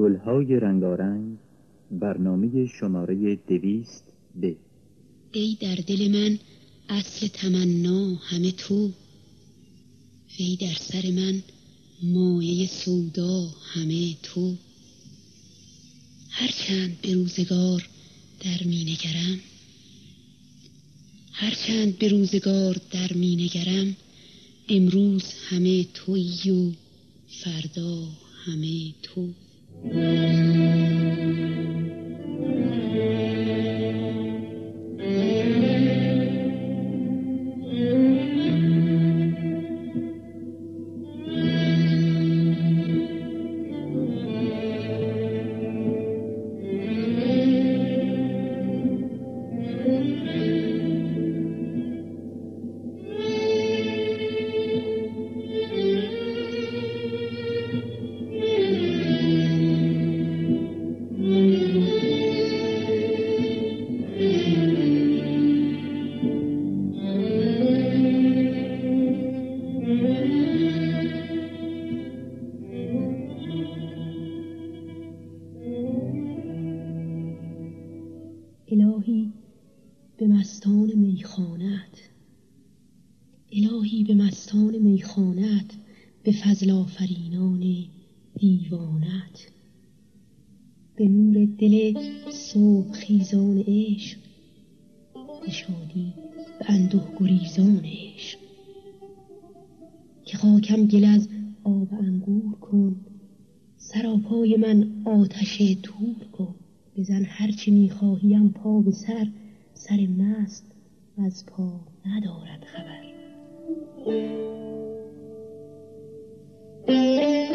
گلهای رنگارنگ برنامه شماره دویست ب ای در دل من اصل تمنا همه تو. وی در سر من مایه سودا همه تو. هرچند به روزگار در می نگرم هرچند به روزگار در می نگرم امروز همه تویی و فردا همه تو. Música فضل آفرینان دیوانت. به نور دل صبح خیزان عشق به شادی به انده گریزان عشق. که خاکم گل از آب انگور کن سراپای من آتش تور کن. بزن هرچه می‌خواهیم پا به سر سر مست از پا ندارد خبر. بزن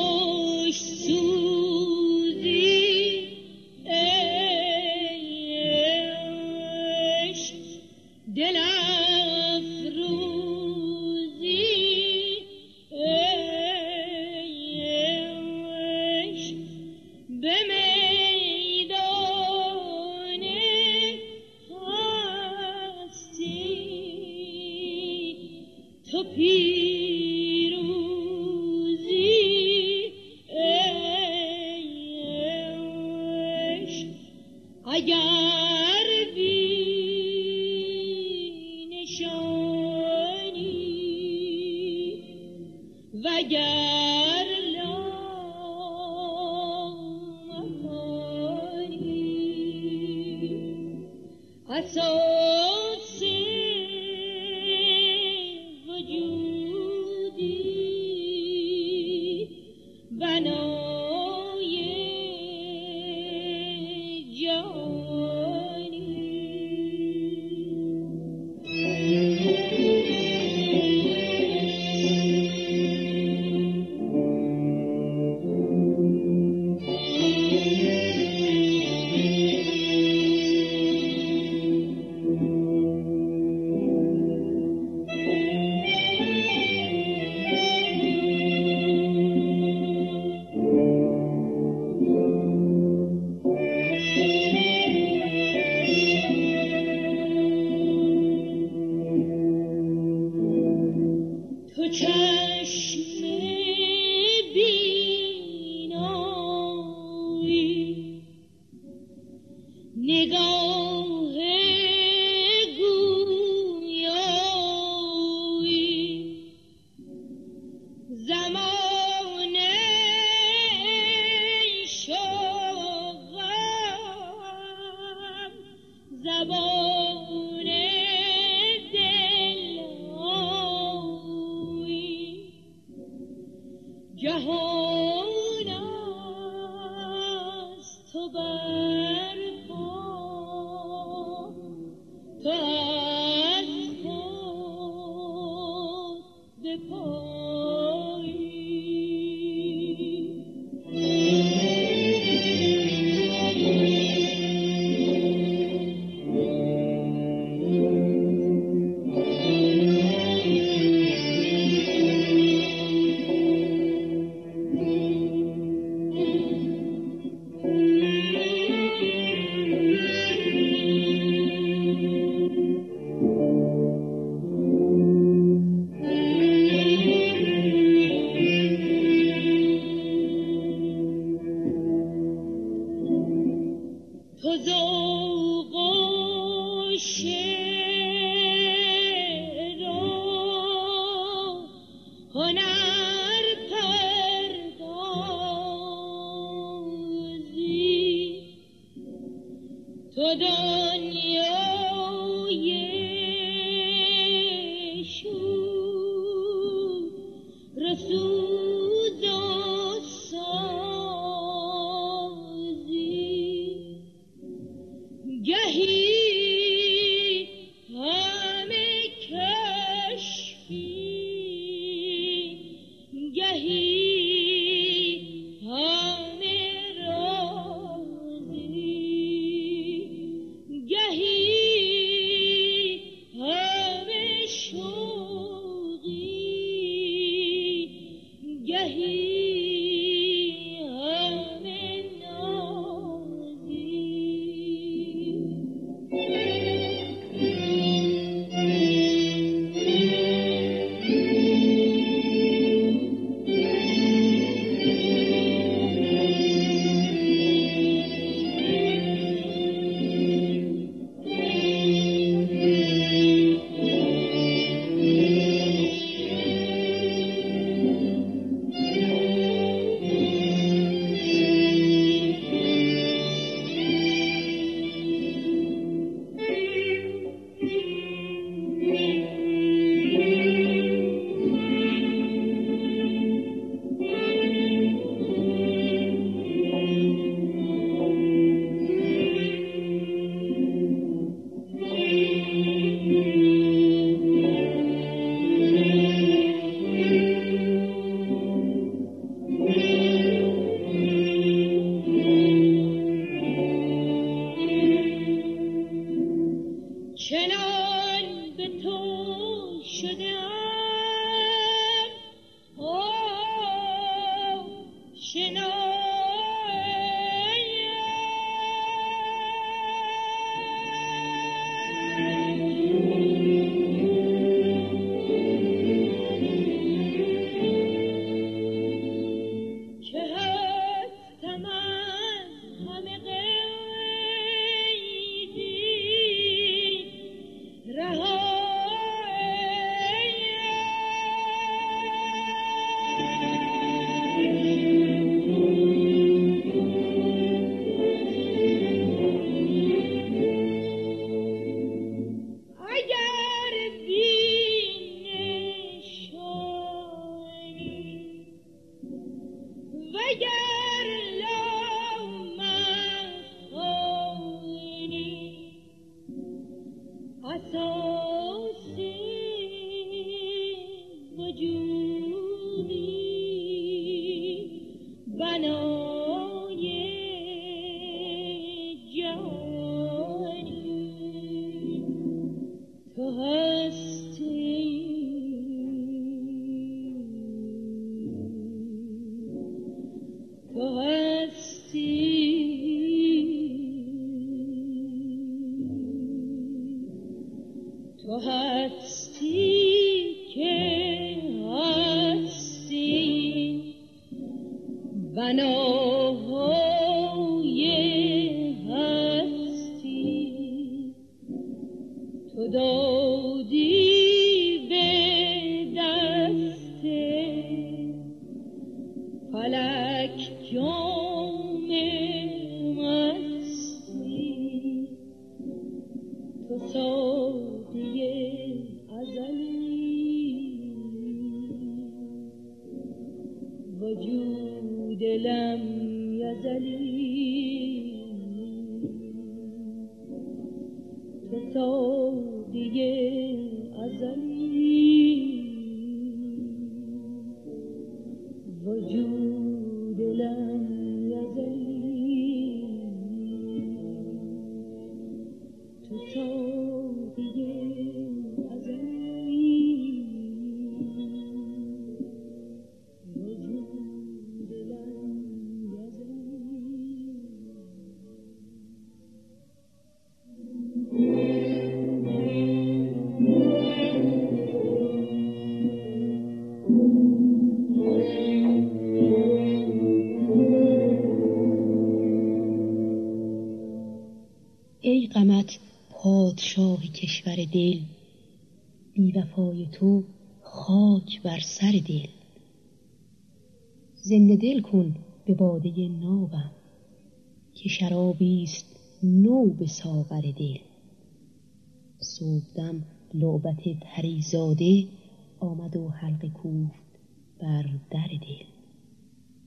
Oh, Bye. زلی تو خاک بر سر دل. زنده دل کن به باده نابم که شرابی است نو به ساغر دل. صبحدم لعبت پریزاده آمد و حلقه کوفت بر در دل.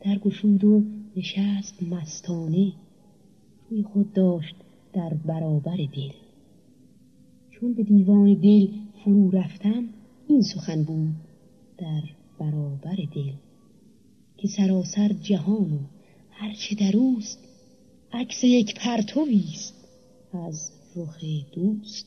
در گشود و نشست مستانه روی خود داشت در برابر دل. چون به دیوان دل فرو رفتم این سخن بود در برابر دل که سراسر جهان و هرچه در اوست عکس یک پرتوی است از رخ دوست.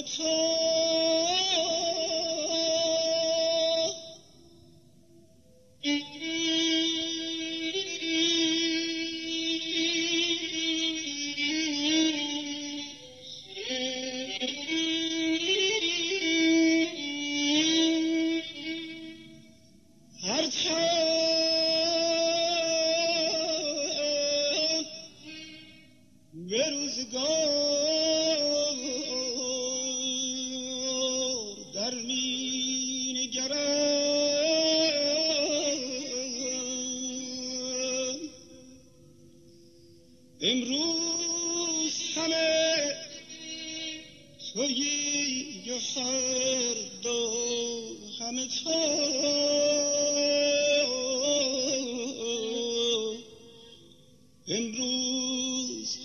Okay. امروز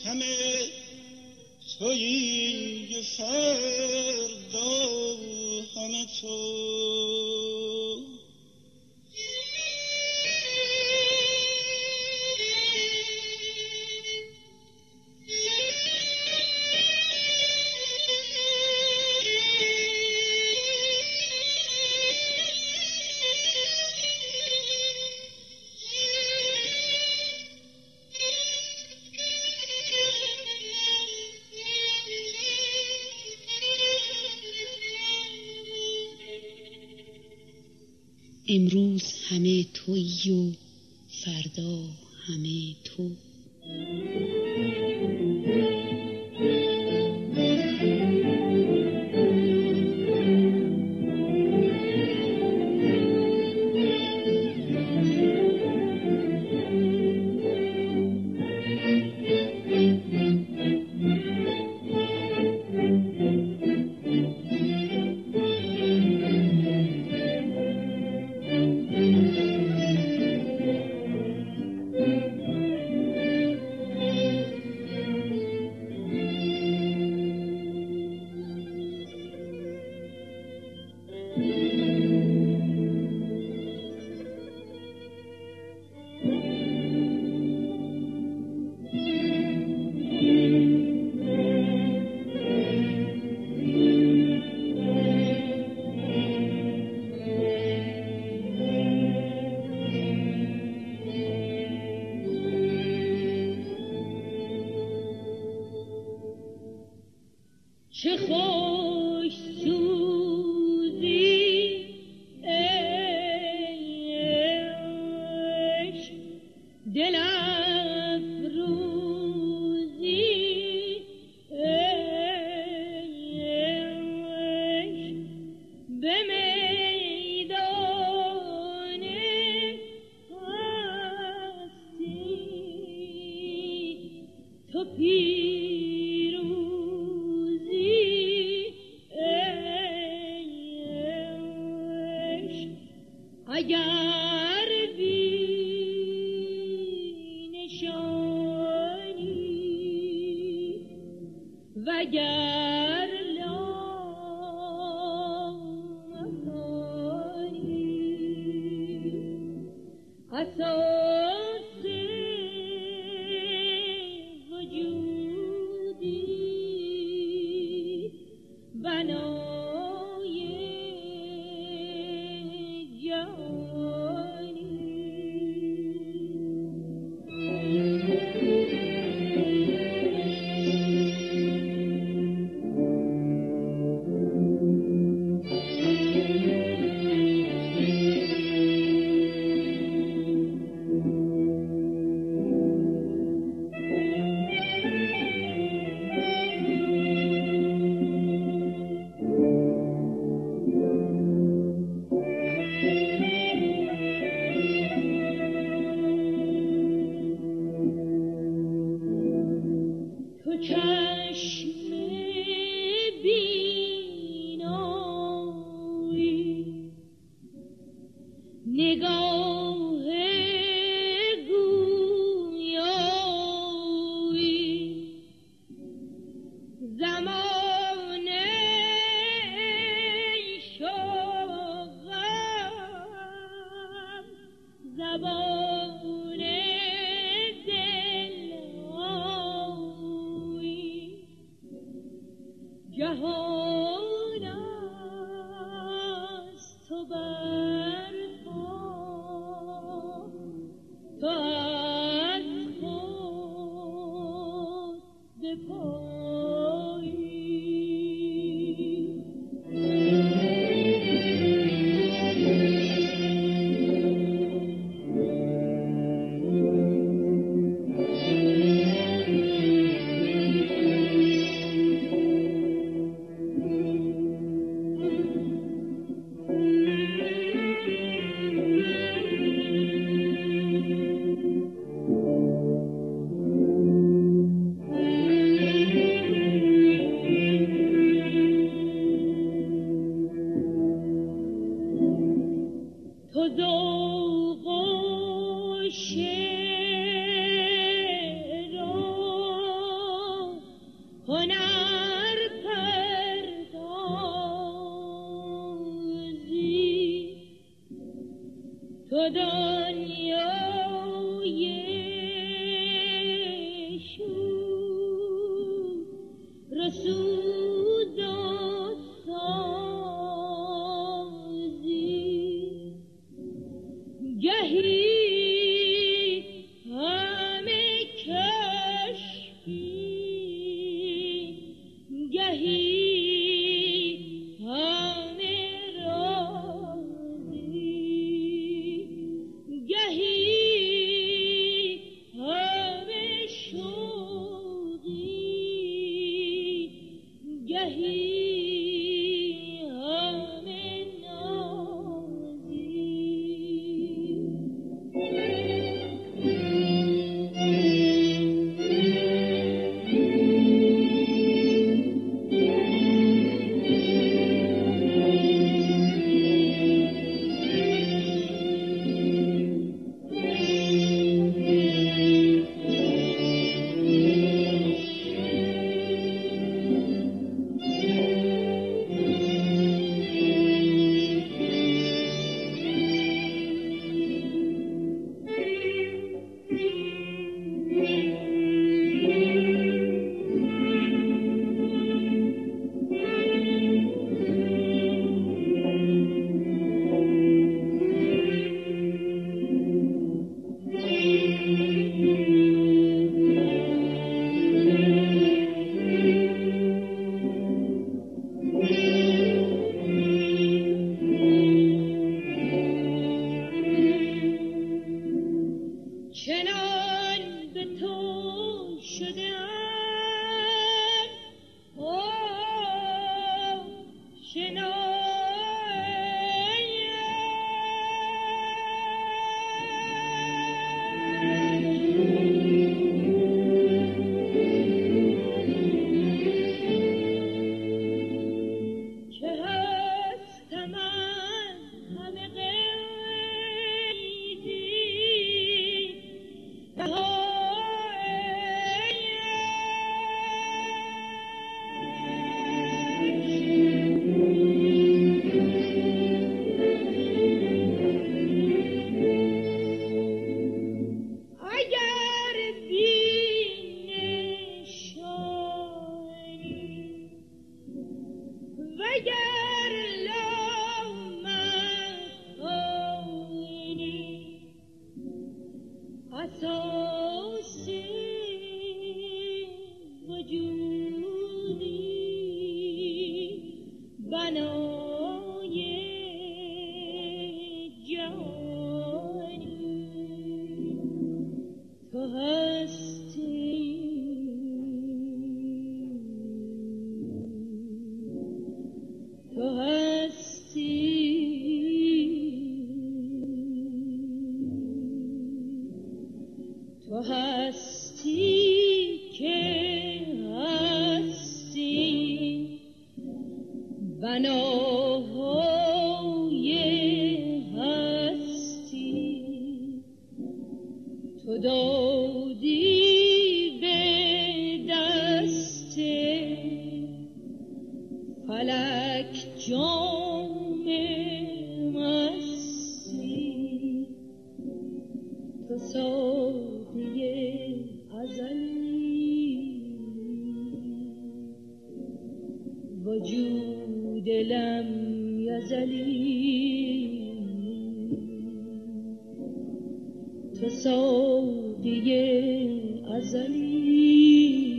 ازلی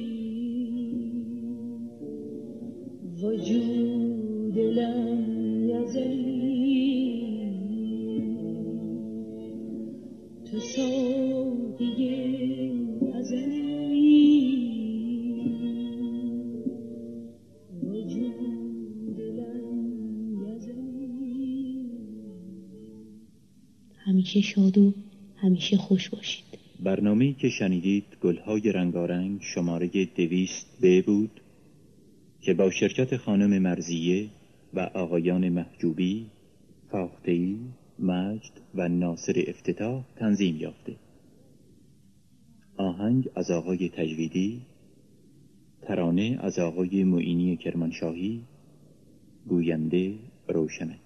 وجود لم یزلی تو ساقی ازلی همیشه شاد و همیشه خوش باشید. برنامه‌ای که شنیدید گلهای رنگارنگ شماره دویست ب بود که با شرکت خانم مرزیه و آقایان محجوبی، فاختهی، مجد و ناصر افتتاح تنظیم یافته. آهنگ از آقای تجویدی ترانه از آقای معینی کرمانشاهی گوینده روشنک.